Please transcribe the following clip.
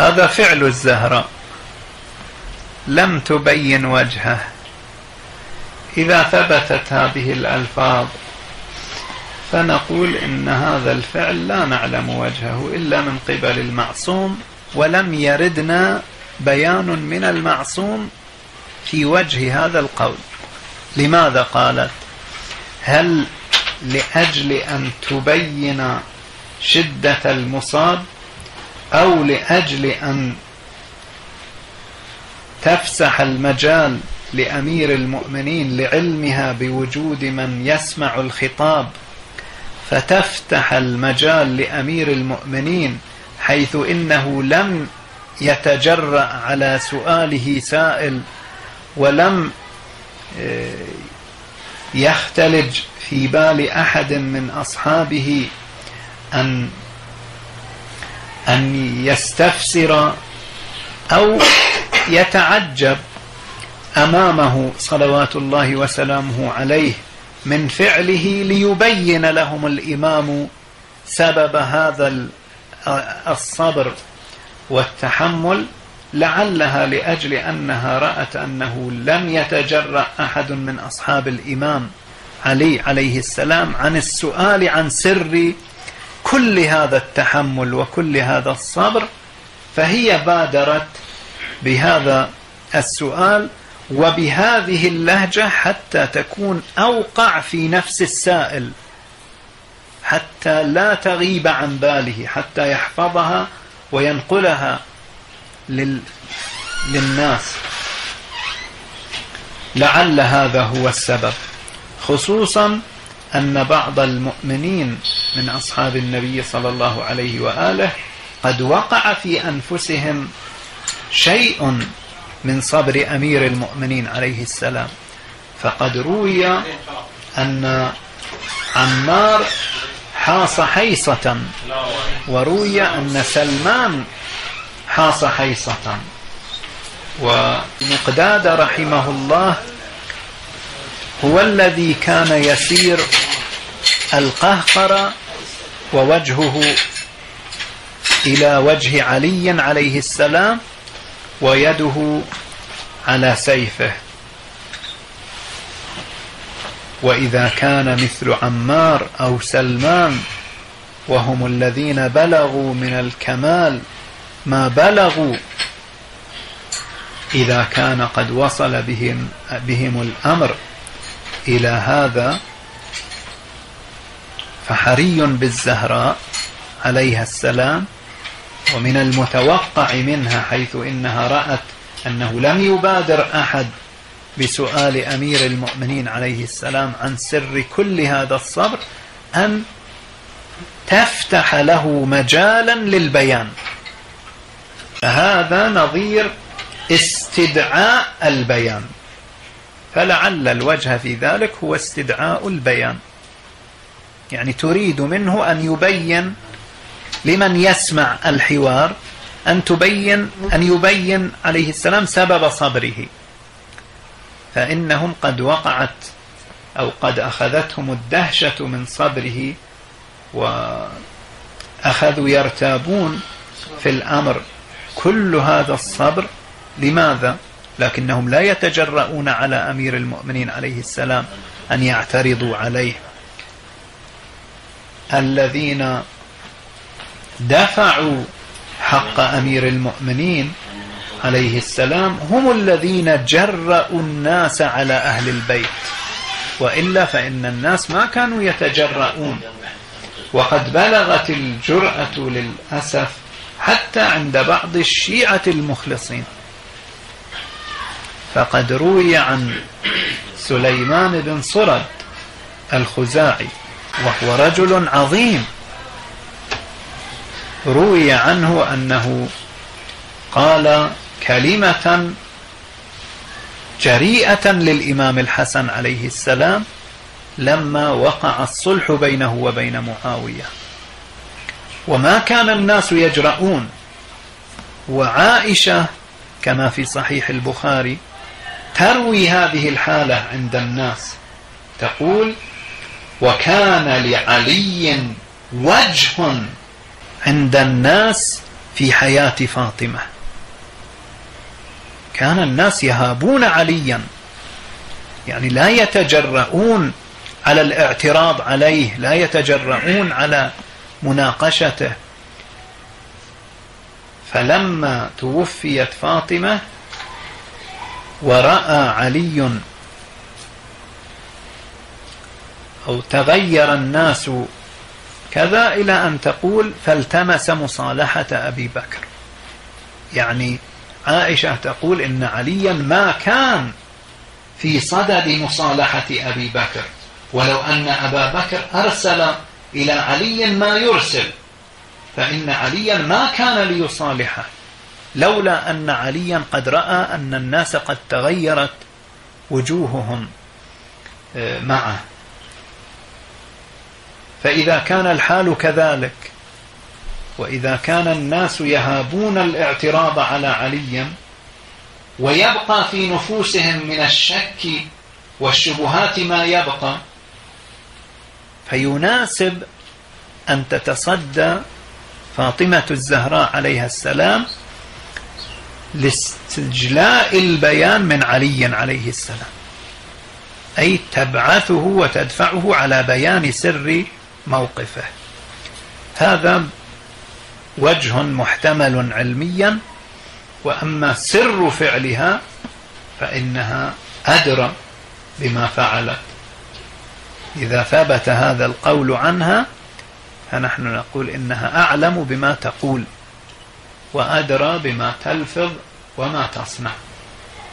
هذا فعل الزهراء لم تبين وجهه. إذا ثبتت هذه الألفاظ فنقول إن هذا الفعل لا نعلم وجهه إلا من قبل المعصوم ولم يردنا بيان من المعصوم في وجه هذا القول. لماذا قالت؟ هل لأجل أن تبين شدة المصاب أو لأجل أن تفسح المجال لأمير المؤمنين لعلمها بوجود من يسمع الخطاب فتفتح المجال لأمير المؤمنين حيث إنه لم يتجرأ على سؤاله سائل ولم آه، يختلج في بال أحد من أصحابه أن أن يستفسر أو يتعجب أمامه صلوات الله وسلامه عليه من فعله ليبين لهم الإمام سبب هذا الصبر والتحمل لعلها لأجل أنها رأت أنه لم يتجرأ أحد من أصحاب الإمام علي عليه السلام عن السؤال عن سر كل هذا التحمل وكل هذا الصبر فهي بادرت بهذا السؤال وبهذه اللهجة حتى تكون أوقع في نفس السائل حتى لا تغيب عن باله حتى يحفظها وينقلها لل... للناس. لعل هذا هو السبب خصوصا أن بعض المؤمنين من أصحاب النبي صلى الله عليه وآله قد وقع في أنفسهم شيء من صبر أمير المؤمنين عليه السلام. فقد روي أن عمار حاص حيصة وروي أن سلمان حاص حيصة. ومقداد رحمه الله هو الذي كان يسير القهقر ووجهه إلى وجه علي عليه السلام ويده على سيفه. وإذا كان مثل عمار أو سلمان وهم الذين بلغوا من الكمال ما بلغوا إذا كان قد وصل بهم, بهم الأمر إلى هذا فحري بالزهراء عليها السلام ومن المتوقع منها حيث إنها رأت أنه لم يبادر أحد بسؤال أمير المؤمنين عليه السلام عن سر كل هذا الصبر أن تفتح له مجالا للبيان. فهذا نظير استدعاء البيان. فلعل الوجه في ذلك هو استدعاء البيان. يعني تريد منه أن يبين لمن يسمع الحوار أن تبين أن يبين عليه السلام سبب صبره. فإنهم قد وقعت أو قد أخذتهم الدهشة من صبره وأخذوا يرتابون في الأمر. كل هذا الصبر لماذا؟ لكنهم لا يتجرؤون على أمير المؤمنين عليه السلام أن يعترضوا عليه. الذين دفعوا حق أمير المؤمنين عليه السلام هم الذين جرأوا الناس على أهل البيت. وإلا فإن الناس ما كانوا يتجرؤون. وقد بلغت الجرأة للأسف حتى عند بعض الشيعة المخلصين. فقد روي عن سليمان بن صرد الخزاعي وهو رجل عظيم. روي عنه أنه قال كلمة جريئة للإمام الحسن عليه السلام لما وقع الصلح بينه وبين معاوية. وما كان الناس يجرؤون. وعائشة كما في صحيح البخاري تروي هذه الحالة عند الناس. تقول وكان لعلي وجه عند الناس في حياة فاطمة. كان الناس يهابون عليا يعني لا يتجرؤون على الاعتراض عليه لا يتجرؤون على مناقشته. فلما توفيت فاطمة ورأى علي أو تغير الناس كذا إلى أن تقول فالتمس مصالحة أبي بكر. يعني عائشة تقول إن عليا ما كان في صدد مصالحة أبي بكر ولو أن أبا بكر أرسل إلى علي ما يرسل فإن عليا ما كان ليصالحه لولا أن عليا قد رأى أن الناس قد تغيرت وجوههم آه، معه. فإذا كان الحال كذلك وإذا كان الناس يهابون الاعتراض على علي ويبقى في نفوسهم من الشك والشبهات ما يبقى فيناسب أن تتصدى فاطمة الزهراء عليها السلام لاستجلاء البيان من علي عليه السلام. أي تبعثه وتدفعه على بيان سر موقفه. هذا وجه محتمل علميا وأما سر فعلها فإنها أدرى بما فعلت. إذا ثبت هذا القول عنها فنحن نقول إنها أعلم بما تقول وأدرى بما تلفظ وما تصنع.